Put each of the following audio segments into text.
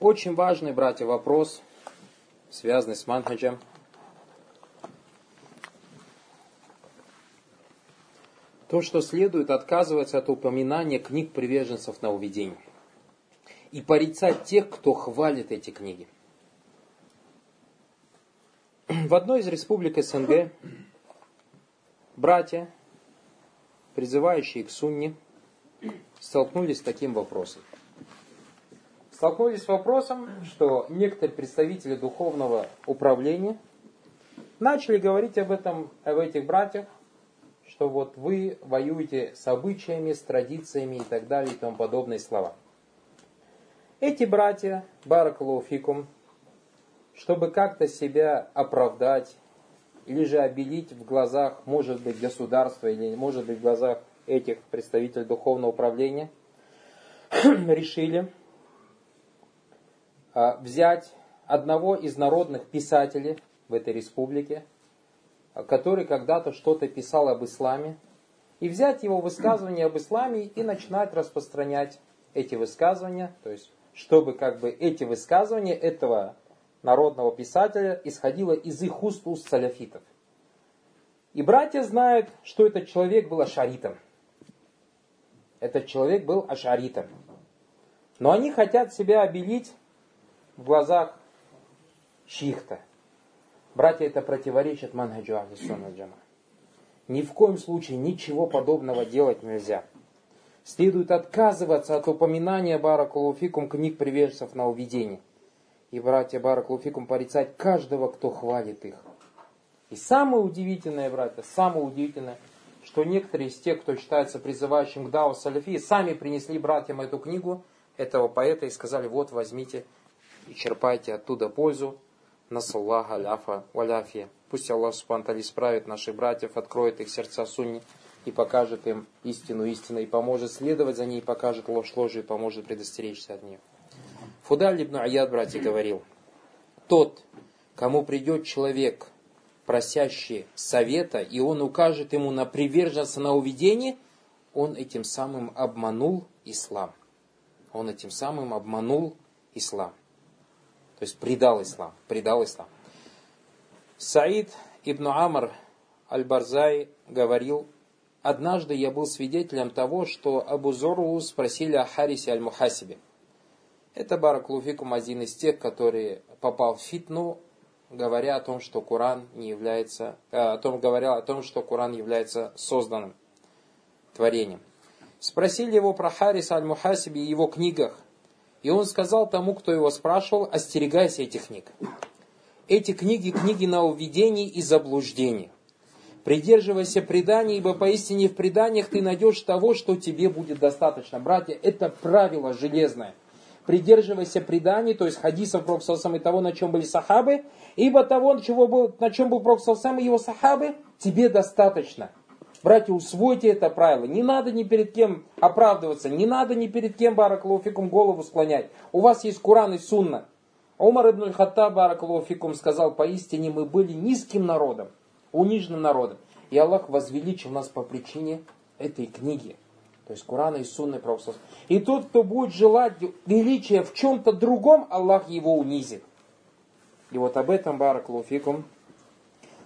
Очень важный, братья, вопрос, связанный с манхаджем. То, что следует отказываться от упоминания книг приверженцев на уведение. И порицать тех, кто хвалит эти книги. В одной из республик СНГ братья, призывающие к сунне, столкнулись с таким вопросом столкнулись с вопросом, что некоторые представители духовного управления начали говорить об этом, об этих братьях, что вот вы воюете с обычаями, с традициями и так далее и тому подобные слова. Эти братья, Баракалуфикум, чтобы как-то себя оправдать или же обелить в глазах, может быть, государства или может быть в глазах этих представителей духовного управления, решили взять одного из народных писателей в этой республике, а, который когда-то что-то писал об исламе, и взять его высказывания об исламе и начинать распространять эти высказывания, то есть чтобы как бы эти высказывания этого народного писателя исходило из их уст уст саляфитов. И братья знают, что этот человек был ашаритом. Этот человек был ашаритом. Но они хотят себя обелить в глазах чьих-то. Братья, это противоречит манхаджу Ахлисуна Джама. Ни в коем случае ничего подобного делать нельзя. Следует отказываться от упоминания Баракулуфикум книг приверженцев на уведение. И братья Баракулуфикум порицать каждого, кто хвалит их. И самое удивительное, братья, самое удивительное, что некоторые из тех, кто считается призывающим к Дау Салифи, сами принесли братьям эту книгу этого поэта и сказали, вот возьмите, и черпайте оттуда пользу. Насаллаха аляфа валяфия. Пусть Аллах Субхану исправит наших братьев, откроет их сердца сунни и покажет им истину истину, и поможет следовать за ней, покажет ложь ложь, и поможет предостеречься от нее. Фудаль ибн Аяд, братья, говорил, тот, кому придет человек, просящий совета, и он укажет ему на приверженца на уведение, он этим самым обманул ислам. Он этим самым обманул ислам. То есть предал ислам. Предал ислам. Саид ибн Амр аль-Барзай говорил, однажды я был свидетелем того, что Абу Зору спросили о Харисе аль-Мухасибе. Это Баракулуфикум один из тех, который попал в фитну, говоря о том, что Коран не является, э, о том, говоря о том, что Коран является созданным творением. Спросили его про Хариса аль-Мухасиби и его книгах – и он сказал тому, кто его спрашивал, остерегайся этих книг. Эти книги – книги на уведении и заблуждении. Придерживайся преданий, ибо поистине в преданиях ты найдешь того, что тебе будет достаточно. Братья, это правило железное. Придерживайся преданий, то есть хадисов Пророка и того, на чем были сахабы, ибо того, на, чего был, на чем был Пророк и его сахабы, тебе достаточно. Братья, усвойте это правило. Не надо ни перед кем оправдываться, не надо ни перед кем, баракалуфикум, голову склонять. У вас есть Куран и Сунна. Умар ибн Хаттаб, баракалуфикум, сказал, поистине мы были низким народом, униженным народом. И Аллах возвеличил нас по причине этой книги. То есть Курана и Сунны Пророка. И тот, кто будет желать величия в чем-то другом, Аллах его унизит. И вот об этом, баракалуфикум,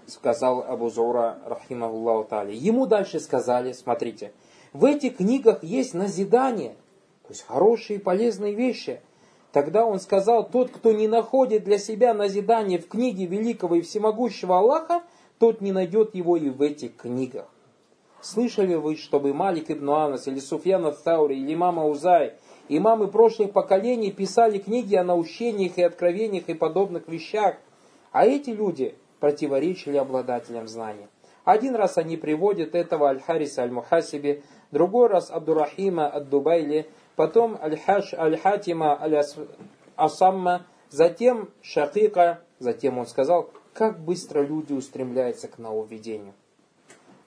сказал Абу Зура, рахимахуллаху тали. Ему дальше сказали, смотрите, в этих книгах есть назидание, то есть хорошие и полезные вещи. Тогда он сказал, тот, кто не находит для себя назидание в книге великого и всемогущего Аллаха, тот не найдет его и в этих книгах. Слышали вы, чтобы Малик ибн Анас или Суфьян Таури или имам Узай, имамы прошлых поколений писали книги о наущениях и откровениях и подобных вещах, а эти люди противоречили обладателям знания. Один раз они приводят этого Аль-Хариса Аль-Мухасиби, другой раз Абдурахима Ад-Дубайли, потом Аль-Хаш Аль-Хатима Аль-Асамма, затем Шакика, затем он сказал, как быстро люди устремляются к нововведению.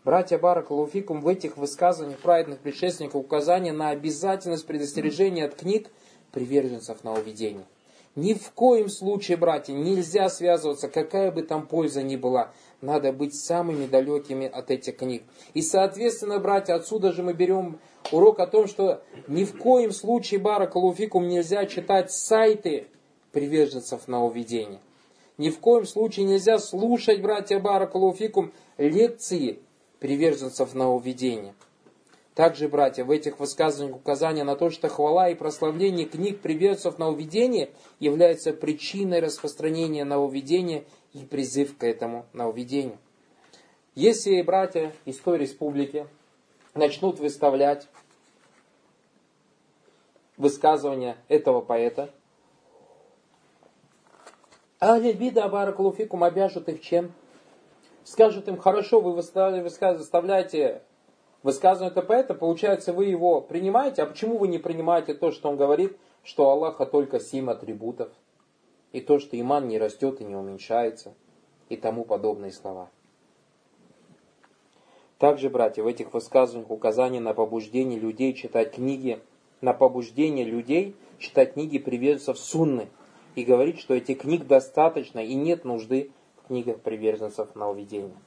Братья Барак Луфикум в этих высказываниях праведных предшественников указание на обязательность предостережения от книг приверженцев нововведения. Ни в коем случае, братья, нельзя связываться, какая бы там польза ни была. Надо быть самыми далекими от этих книг. И, соответственно, братья, отсюда же мы берем урок о том, что ни в коем случае, Баракалуфикум, нельзя читать сайты приверженцев нововведения. Ни в коем случае нельзя слушать, братья Баракалуфикум, лекции приверженцев нововведения. Также, братья, в этих высказываниях указание на то, что хвала и прославление книг приверженцев нововведения является причиной распространения нововведения и призыв к этому нововведению. Если братья из той республики начнут выставлять высказывания этого поэта, Аль-Бида Баракулуфикум обяжут их чем? Скажут им, хорошо, вы выставляете высказывание этого поэта, получается, вы его принимаете, а почему вы не принимаете то, что он говорит, что Аллаха только семь атрибутов, и то, что иман не растет и не уменьшается, и тому подобные слова. Также, братья, в этих высказываниях указание на побуждение людей читать книги, на побуждение людей читать книги приверженцев сунны и говорить, что этих книг достаточно и нет нужды в книгах приверженцев на уведение.